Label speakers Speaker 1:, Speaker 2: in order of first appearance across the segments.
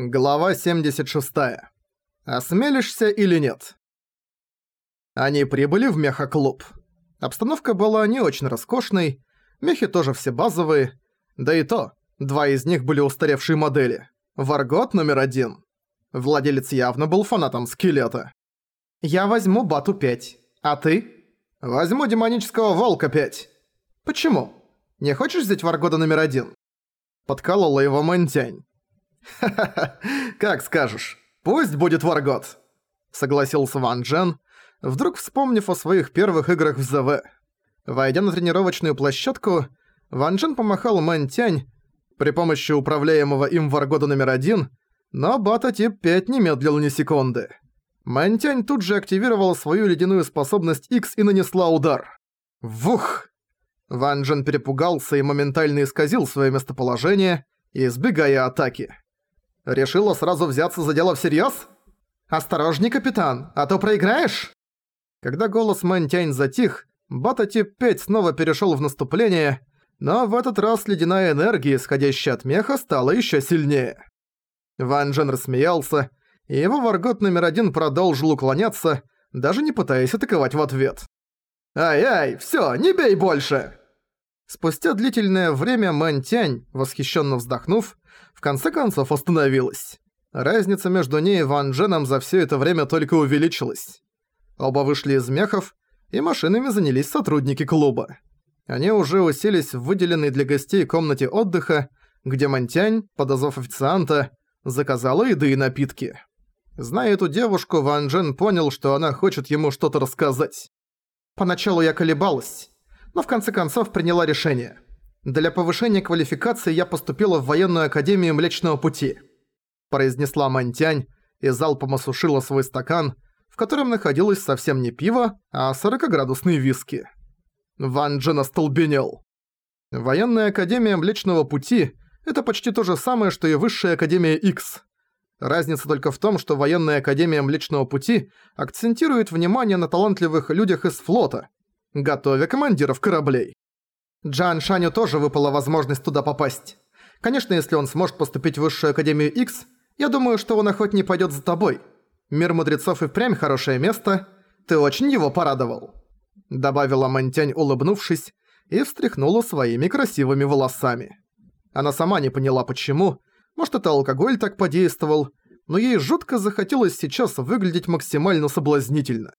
Speaker 1: Глава 76. Осмелишься или нет? Они прибыли в мехоклуб. Обстановка была не очень роскошной, мехи тоже все базовые, да и то, два из них были устаревшие модели. Варгот номер один. Владелец явно был фанатом скелета. «Я возьму Бату 5, а ты?» «Возьму демонического волка 5. Почему? Не хочешь взять Варгода номер один?» Подколола его Мэнтянь. «Ха-ха-ха, как скажешь. Пусть будет Варгод», — согласился Ван Джен, вдруг вспомнив о своих первых играх в ЗВ. Войдя на тренировочную площадку, Ван Джен помахал Мэн Тянь при помощи управляемого им Варгода номер один, но Бата тип 5 не медлил ни секунды. Мэн Тянь тут же активировала свою ледяную способность X и нанесла удар. Вух! Ван Джен перепугался и моментально исказил свое местоположение, избегая атаки. Решила сразу взяться за дело всерьёз? Осторожней, капитан, а то проиграешь!» Когда голос Мэнтянь затих, Бата тип 5 снова перешёл в наступление, но в этот раз ледяная энергия, исходящая от меха, стала ещё сильнее. Ван Джен рассмеялся, и его варгот номер один продолжил уклоняться, даже не пытаясь атаковать в ответ. «Ай-ай, всё, не бей больше!» Спустя длительное время Мэн Тянь, восхищенно вздохнув, в конце концов остановилась. Разница между ней и Ван Дженом за все это время только увеличилась. Оба вышли из мехов, и машинами занялись сотрудники клуба. Они уже уселись в выделенной для гостей комнате отдыха, где Мантянь, подозвав официанта, заказала еды и напитки. Зная эту девушку, Ван Джен понял, что она хочет ему что-то рассказать. Поначалу я колебалась, но в конце концов приняла решение. Для повышения квалификации я поступила в военную академию Млечного Пути», произнесла Мантянь и залпом осушила свой стакан, в котором находилось совсем не пиво, а 40-градусные виски. Ван Джен остолбенел. Военная академия Млечного Пути – это почти то же самое, что и Высшая Академия X. Разница только в том, что Военная Академия Млечного Пути акцентирует внимание на талантливых людях из флота, готовя командиров кораблей. Джан Шаню тоже выпала возможность туда попасть. Конечно, если он сможет поступить в Высшую Академию X, я думаю, что он охотнее пойдет за тобой. Мир мудрецов и впрямь хорошее место. Ты очень его порадовал. Добавила Мантянь, улыбнувшись, и встряхнула своими красивыми волосами. Она сама не поняла почему, может это алкоголь так подействовал, но ей жутко захотелось сейчас выглядеть максимально соблазнительно.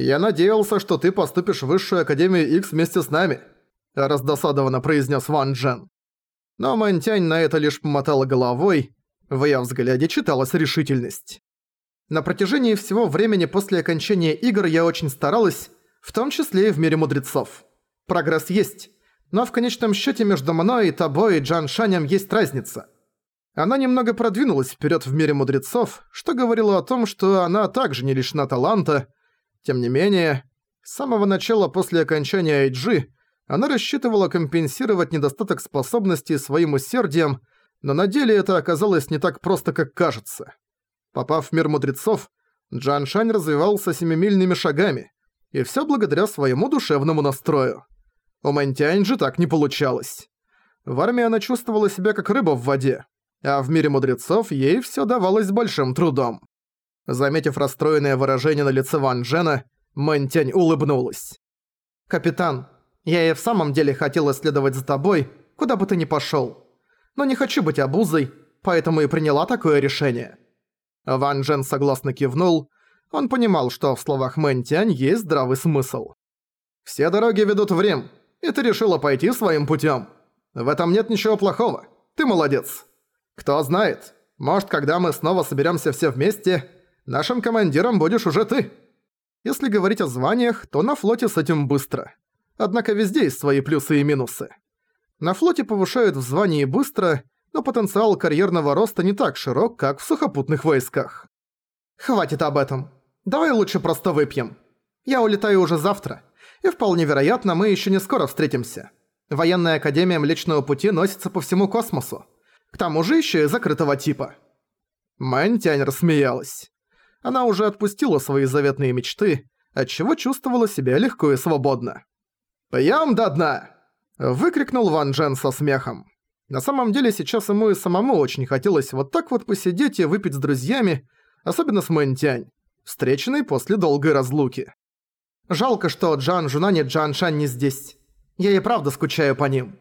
Speaker 1: «Я надеялся, что ты поступишь в Высшую Академию X вместе с нами», раздосадованно произнес Ван Джен. Но Мантянь на это лишь помотала головой, в её взгляде читалась решительность. На протяжении всего времени после окончания игр я очень старалась, в том числе и в мире мудрецов. Прогресс есть, но в конечном счёте между мной и тобой и Джан Шанем есть разница. Она немного продвинулась вперёд в мире мудрецов, что говорило о том, что она также не лишена таланта, тем не менее, с самого начала после окончания IG она рассчитывала компенсировать недостаток способностей своим усердием, но на деле это оказалось не так просто, как кажется. Попав в мир мудрецов, Джан Шань развивался семимильными шагами, и всё благодаря своему душевному настрою. У Мэнтянь же так не получалось. В армии она чувствовала себя как рыба в воде, а в мире мудрецов ей всё давалось большим трудом. Заметив расстроенное выражение на лице Ван Джена, Мэнтянь улыбнулась. «Капитан, я и в самом деле хотела следовать за тобой, куда бы ты ни пошёл. Но не хочу быть обузой, поэтому и приняла такое решение». Ван Джен согласно кивнул. Он понимал, что в словах Мэнтянь есть здравый смысл. «Все дороги ведут в Рим, и ты решила пойти своим путём. В этом нет ничего плохого. Ты молодец. Кто знает, может, когда мы снова соберёмся все вместе, Нашим командиром будешь уже ты. Если говорить о званиях, то на флоте с этим быстро. Однако везде есть свои плюсы и минусы. На флоте повышают в звании быстро, но потенциал карьерного роста не так широк, как в сухопутных войсках. Хватит об этом. Давай лучше просто выпьем. Я улетаю уже завтра, и вполне вероятно, мы еще не скоро встретимся. Военная академия Млечного Пути носится по всему космосу. К тому же еще и закрытого типа. Мэнтянь рассмеялась. Она уже отпустила свои заветные мечты, отчего чувствовала себя легко и свободно. «Пьём до дна!» – выкрикнул Ван Джен со смехом. На самом деле сейчас ему и самому очень хотелось вот так вот посидеть и выпить с друзьями, особенно с Мэнтянь, встреченной после долгой разлуки. Жалко, что Джан Жунан и Джан Шань не здесь. Я и правда скучаю по ним.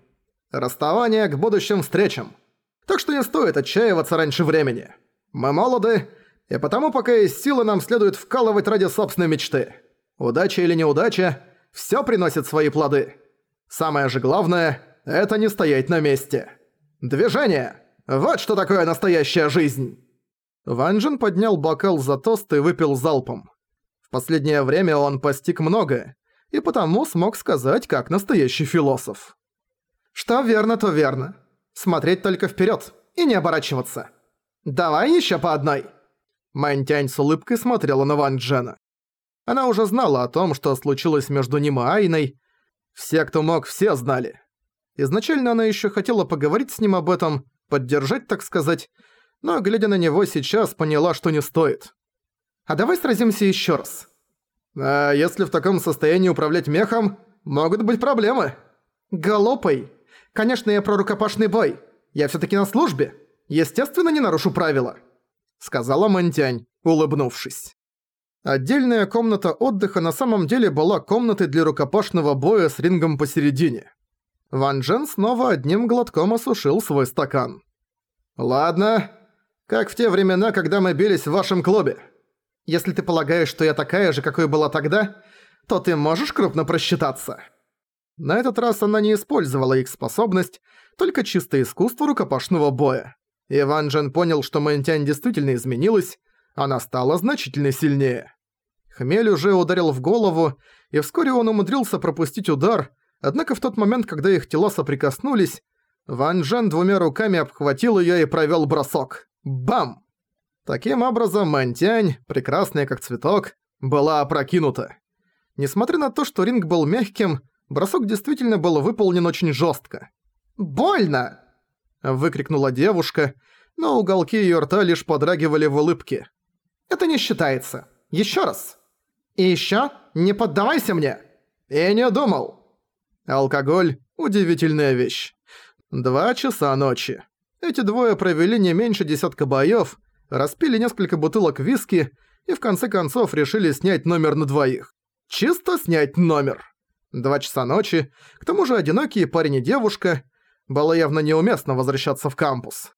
Speaker 1: Расставание к будущим встречам. Так что не стоит отчаиваться раньше времени. Мы молоды, и потому пока есть силы, нам следует вкалывать ради собственной мечты. Удача или неудача, всё приносит свои плоды. Самое же главное – это не стоять на месте. Движение! Вот что такое настоящая жизнь!» Ван Джен поднял бокал за тост и выпил залпом. В последнее время он постиг многое, и потому смог сказать, как настоящий философ. «Что верно, то верно. Смотреть только вперед и не оборачиваться. Давай еще по одной!» Мэнтянь с улыбкой смотрела на Ван Джена. Она уже знала о том, что случилось между ним и Айной. Все, кто мог, все знали. Изначально она еще хотела поговорить с ним об этом, поддержать, так сказать, но, глядя на него сейчас, поняла, что не стоит. «А давай сразимся еще раз». «А если в таком состоянии управлять мехом, могут быть проблемы». «Голопой. Конечно, я про рукопашный бой. Я все таки на службе. Естественно, не нарушу правила», — сказала Мантянь, улыбнувшись. Отдельная комната отдыха на самом деле была комнатой для рукопашного боя с рингом посередине. Ван Джен снова одним глотком осушил свой стакан. «Ладно, как в те времена, когда мы бились в вашем клубе. Если ты полагаешь, что я такая же, какой была тогда, то ты можешь крупно просчитаться». На этот раз она не использовала их способность, только чистое искусство рукопашного боя. И Ван Джен понял, что Мэнтянь действительно изменилась, она стала значительно сильнее. Хмель уже ударил в голову, и вскоре он умудрился пропустить удар, Однако в тот момент, когда их тела соприкоснулись, Ван Джен двумя руками обхватил её и провёл бросок. Бам! Таким образом, Мантянь, прекрасная как цветок, была опрокинута. Несмотря на то, что ринг был мягким, бросок действительно был выполнен очень жёстко. «Больно!» – выкрикнула девушка, но уголки её рта лишь подрагивали в улыбке. «Это не считается. Ещё раз. И ещё не поддавайся мне!» «И не думал!» Алкоголь – удивительная вещь. Два часа ночи. Эти двое провели не меньше десятка боёв, распили несколько бутылок виски и в конце концов решили снять номер на двоих. Чисто снять номер. Два часа ночи, к тому же одинокие парень и девушка. Было явно неуместно возвращаться в кампус.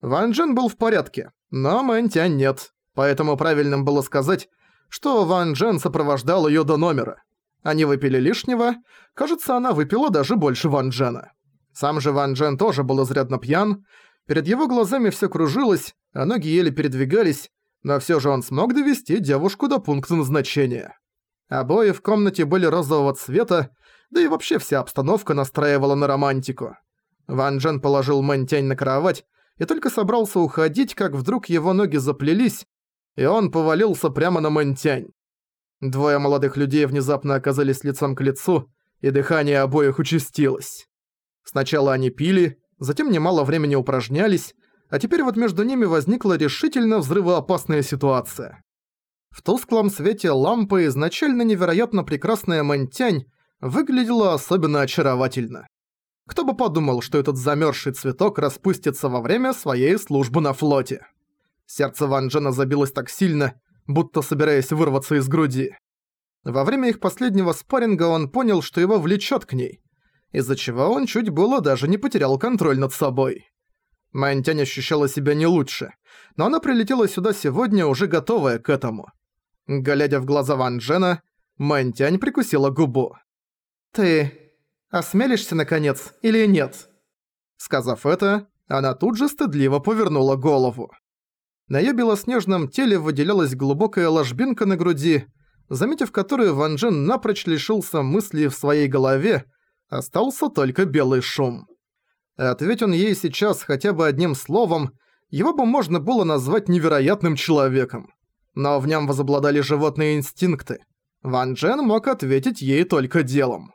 Speaker 1: Ван Джен был в порядке, но Мэнтянь нет, поэтому правильным было сказать, что Ван Джен сопровождал её до номера. Они выпили лишнего. Кажется, она выпила даже больше Ван Джена. Сам же Ван Джен тоже был изрядно пьян. Перед его глазами все кружилось, а ноги еле передвигались, но все же он смог довести девушку до пункта назначения. Обои в комнате были розового цвета, да и вообще вся обстановка настраивала на романтику. Ван Джен положил Мэнтянь на кровать и только собрался уходить, как вдруг его ноги заплелись, и он повалился прямо на Мэнтянь. Двое молодых людей внезапно оказались лицом к лицу, и дыхание обоих участилось. Сначала они пили, затем немало времени упражнялись, а теперь вот между ними возникла решительно взрывоопасная ситуация. В тусклом свете лампы изначально невероятно прекрасная Мэнтянь выглядела особенно очаровательно. Кто бы подумал, что этот замерзший цветок распустится во время своей службы на флоте. Сердце Ван Джена забилось так сильно, будто собираясь вырваться из груди. Во время их последнего спарринга он понял, что его влечет к ней, из-за чего он чуть было даже не потерял контроль над собой. Мантянь ощущала себя не лучше, но она прилетела сюда сегодня уже готовая к этому. Глядя в глаза Ван Джена, Мантянь прикусила губу. «Ты осмелишься, наконец, или нет?» Сказав это, она тут же стыдливо повернула голову. На её белоснежном теле выделялась глубокая ложбинка на груди, заметив которую Ван Джен напрочь лишился мысли в своей голове, остался только белый шум. Ответь он ей сейчас хотя бы одним словом, его бы можно было назвать невероятным человеком. Но в нем возобладали животные инстинкты. Ван Джен мог ответить ей только делом.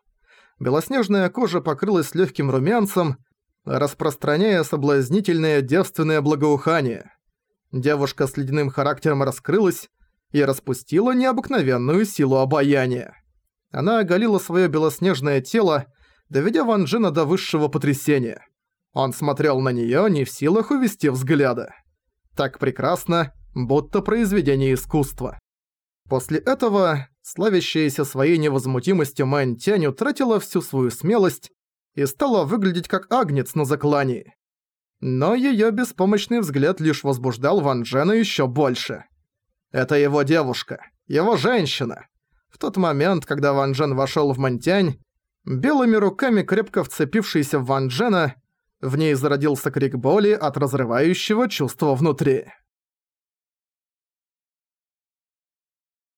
Speaker 1: Белоснежная кожа покрылась легким румянцем, распространяя соблазнительное девственное благоухание. Девушка с ледяным характером раскрылась и распустила необыкновенную силу обаяния. Она оголила свое белоснежное тело, доведя Ван Джена до высшего потрясения. Он смотрел на неё, не в силах увести взгляда. Так прекрасно, будто произведение искусства. После этого, славящаяся своей невозмутимостью Мэн Тянь утратила всю свою смелость и стала выглядеть как агнец на заклании. Но её беспомощный взгляд лишь возбуждал Ван Джена ещё больше. Это его девушка, его женщина. В тот момент, когда Ван Джен вошёл в Мантянь, белыми руками крепко вцепившийся в Ван Джена, в ней зародился крик боли от разрывающего чувства внутри.